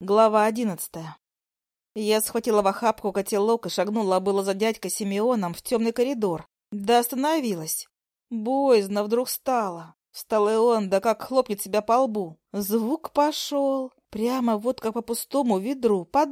Глава одиннадцатая. Я схватила в охапку котелок и шагнула было за дядькой Симеоном в темный коридор. Да остановилась. Боязно вдруг стало. Встал и он, да как хлопнет себя по лбу. Звук пошел. Прямо вот как по пустому ведру, по.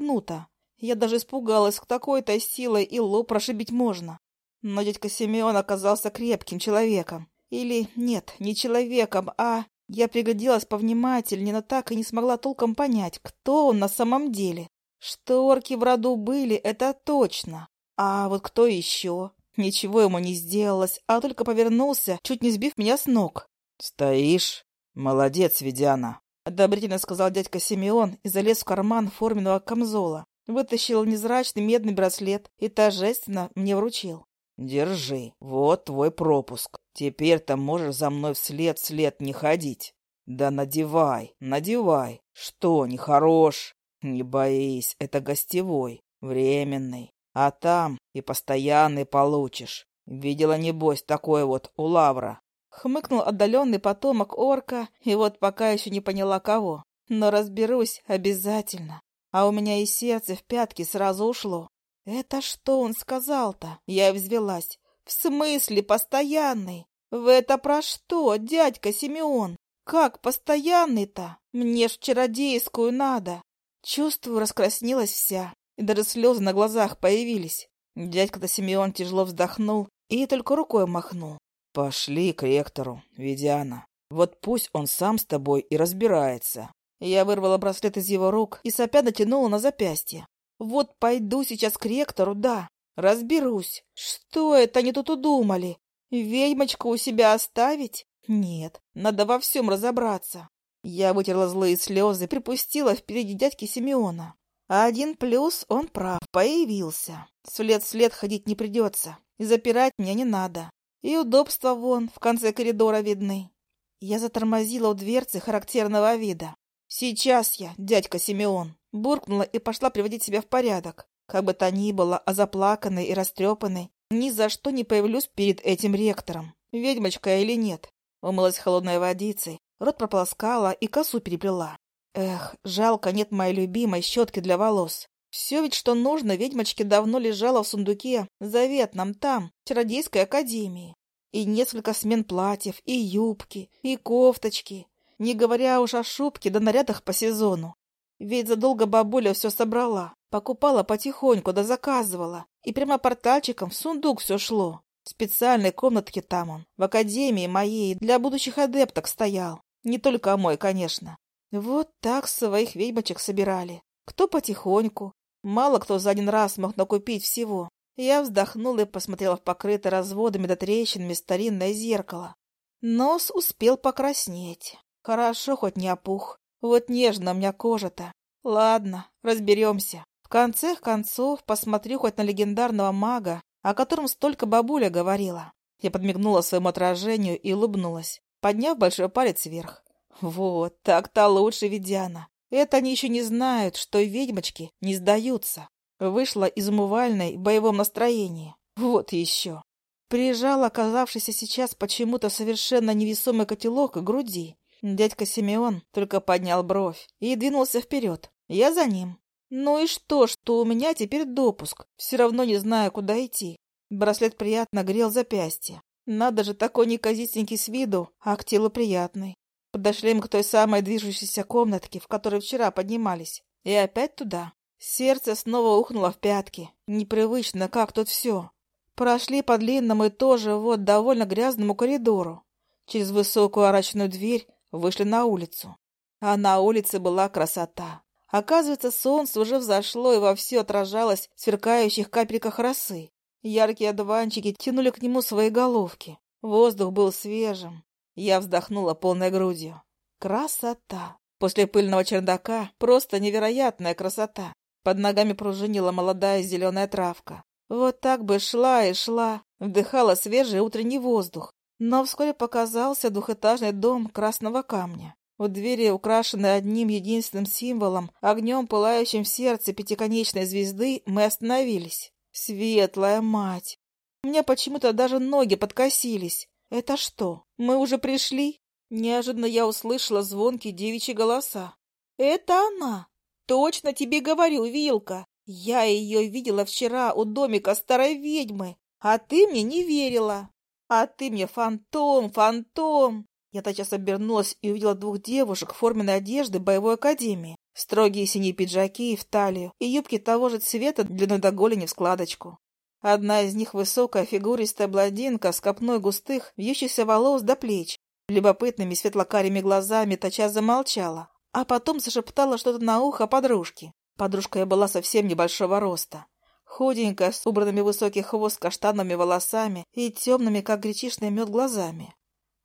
Я даже испугалась, к такой-то силой и лоб прошибить можно. Но дядька Симеон оказался крепким человеком. Или нет, не человеком, а я пригляделась повнимательнее, но так и не смогла толком понять, кто он на самом деле. Что орки в роду были, это точно. А вот кто еще? Ничего ему не сделалось, а только повернулся, чуть не сбив меня с ног. «Стоишь? Молодец, Ведяна!» — одобрительно сказал дядька Симеон и залез в карман форменного камзола. Вытащил незрачный медный браслет и торжественно мне вручил. Держи, вот твой пропуск. Теперь-то можешь за мной вслед вслед не ходить. Да надевай, надевай. Что, нехорош? Не боись, это гостевой, временный. А там и постоянный получишь. Видела, небось, такое вот у Лавра. Хмыкнул отдаленный потомок орка, и вот пока еще не поняла кого. Но разберусь обязательно. А у меня и сердце в пятки сразу ушло. «Это что он сказал-то?» Я и взвелась. «В смысле постоянный? В это про что, дядька Симеон? Как постоянный-то? Мне ж чародейскую надо!» Чувствую, раскраснелась вся, и даже слезы на глазах появились. Дядька-то Симеон тяжело вздохнул и только рукой махнул. «Пошли к ректору, Ведяна. Вот пусть он сам с тобой и разбирается». Я вырвала браслет из его рук и сопя натянула на запястье. Вот пойду сейчас к ректору, да, разберусь. Что это они тут удумали? Ведьмочку у себя оставить? Нет, надо во всем разобраться. Я вытерла злые слезы, припустила впереди дядьки Симеона. А один плюс, он прав, появился. След след ходить не придется, и запирать меня не надо. И удобства вон, в конце коридора видны. Я затормозила у дверцы характерного вида. Сейчас я, дядька Симеон. Буркнула и пошла приводить себя в порядок. Как бы то ни было, а заплаканной и растрепанной, ни за что не появлюсь перед этим ректором. Ведьмочка или нет? Умылась холодной водицей, рот прополоскала и косу переплела. Эх, жалко, нет моей любимой щетки для волос. Все ведь, что нужно, ведьмочке давно лежало в сундуке, заветном там, в чародейской академии. И несколько смен платьев, и юбки, и кофточки, не говоря уж о шубке да нарядах по сезону. Ведь задолго бабуля все собрала. Покупала потихоньку, да заказывала. И прямо портальчиком в сундук все шло. В специальной комнатке там он, в академии моей, для будущих адепток стоял. Не только мой, конечно. Вот так своих ведьмочек собирали. Кто потихоньку. Мало кто за один раз мог накупить всего. Я вздохнула и посмотрела в покрытое разводами да трещинами старинное зеркало. Нос успел покраснеть. Хорошо, хоть не опух. Вот нежно у меня кожа-то. Ладно, разберемся. В конце концов, посмотрю хоть на легендарного мага, о котором столько бабуля говорила. Я подмигнула своему отражению и улыбнулась, подняв большой палец вверх. Вот, так-то лучше, Ведяна. Это они еще не знают, что ведьмочки не сдаются. Вышла из умывальной в боевом настроении. Вот еще. Прижала оказавшийся сейчас почему-то совершенно невесомый котелок к груди Дядька Симеон только поднял бровь и двинулся вперед. Я за ним. Ну и что, что у меня теперь допуск? Все равно не знаю, куда идти. Браслет приятно грел запястье. Надо же, такой неказистенький с виду, а к телу приятный. Подошли мы к той самой движущейся комнатке, в которой вчера поднимались. И опять туда. Сердце снова ухнуло в пятки. Непривычно, как тут все. Прошли по длинному и тоже вот довольно грязному коридору. Через высокую арочную дверь Вышли на улицу. А на улице была красота. Оказывается, солнце уже взошло и вовсю отражалось в сверкающих капельках росы. Яркие одуванчики тянули к нему свои головки. Воздух был свежим. Я вздохнула полной грудью. Красота! После пыльного чердака просто невероятная красота. Под ногами пружинила молодая зеленая травка. Вот так бы шла и шла, вдыхала свежий утренний воздух, но вскоре показался двухэтажный дом красного камня. У двери, украшенной одним единственным символом, огнем, пылающим в сердце пятиконечной звезды, мы остановились. Светлая мать! У меня почему-то даже ноги подкосились. Это что, мы уже пришли? Неожиданно я услышала звонкие девичьи голоса. «Это она! Точно тебе говорю, Вилка! Я ее видела вчера у домика старой ведьмы, а ты мне не верила!» А ты мне фантом, фантом!» Я тотчас обернулась и увидела двух девушек в форменной одежды боевой академии. Строгие синие пиджаки в талию и юбки того же цвета длиной до голени в складочку. Одна из них высокая фигуристая блондинка с копной густых, вьющихся волос до плеч. Любопытными светлокарими глазами тотчас замолчала, а потом зашептала что-то на ухо подружке. Подружка я была совсем небольшого роста худенькая, с убранными высокий хвост каштанными волосами и темными, как гречишный мед, глазами.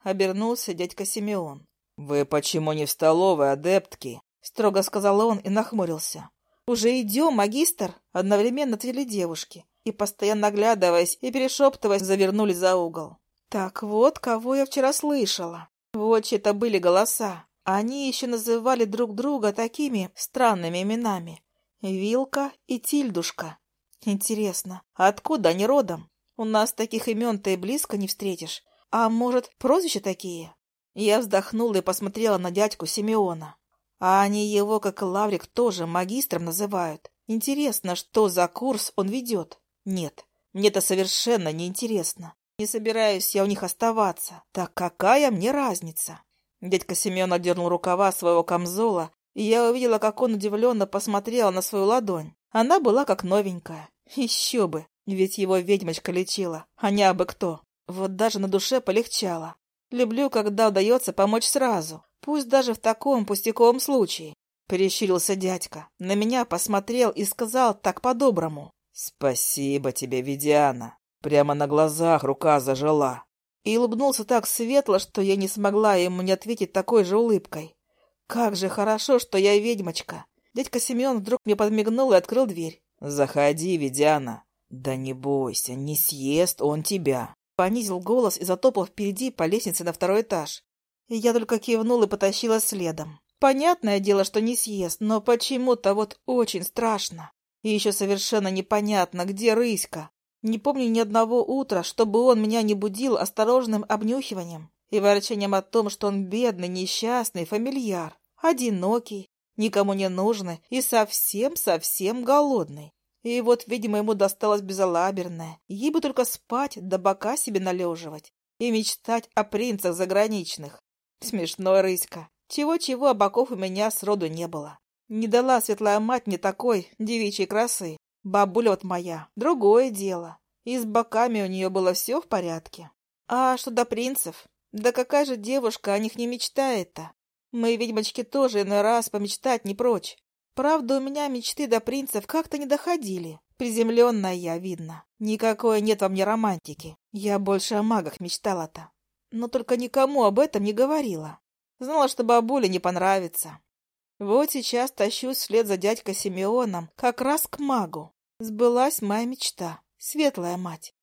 Обернулся дядька Симеон. «Вы почему не в столовой, адептки?» — строго сказал он и нахмурился. «Уже идем, магистр!» — одновременно отвели девушки. И, постоянно оглядываясь и перешептываясь, завернули за угол. «Так вот, кого я вчера слышала. Вот чьи-то были голоса. Они еще называли друг друга такими странными именами. Вилка и Тильдушка. Интересно, а откуда они родом? У нас таких имен ты близко не встретишь. А может, прозвища такие? Я вздохнула и посмотрела на дядьку Симеона. А они его, как и Лаврик, тоже магистром называют. Интересно, что за курс он ведет? Нет, мне это совершенно не интересно. Не собираюсь я у них оставаться. Так какая мне разница? Дядька Семен одернул рукава своего камзола, и я увидела, как он удивленно посмотрел на свою ладонь. Она была как новенькая. Еще бы, ведь его ведьмочка лечила, а не абы кто. Вот даже на душе полегчало. Люблю, когда удается помочь сразу, пусть даже в таком пустяковом случае. Перещурился дядька, на меня посмотрел и сказал так по-доброму. «Спасибо тебе, Ведиана". Прямо на глазах рука зажила. И улыбнулся так светло, что я не смогла ему не ответить такой же улыбкой. «Как же хорошо, что я ведьмочка! Дядька Семен вдруг мне подмигнул и открыл дверь. «Заходи, Ведяна!» «Да не бойся, не съест он тебя!» Понизил голос и затопал впереди по лестнице на второй этаж. И я только кивнул и потащила следом. Понятное дело, что не съест, но почему-то вот очень страшно. И еще совершенно непонятно, где Рыська. Не помню ни одного утра, чтобы он меня не будил осторожным обнюхиванием и ворчанием о том, что он бедный, несчастный, фамильяр, одинокий, никому не нужной и совсем-совсем голодный. И вот, видимо, ему досталось безалаберное. Ей бы только спать, до да бока себе належивать. И мечтать о принцах заграничных. Смешно, Рыська. Чего-чего, а боков у меня сроду не было. Не дала светлая мать мне такой девичьей красы. Бабуля вот моя. Другое дело. И с боками у нее было все в порядке. А что до принцев? Да какая же девушка о них не мечтает-то? Мы, ведьмочки, тоже иной раз помечтать не прочь. Правда, у меня мечты до принцев как-то не доходили. Приземленная я, видно. Никакой нет во мне романтики. Я больше о магах мечтала-то. Но только никому об этом не говорила. Знала, что бабуле не понравится. Вот сейчас тащусь вслед за дядькой Симеоном как раз к магу. Сбылась моя мечта. Светлая мать.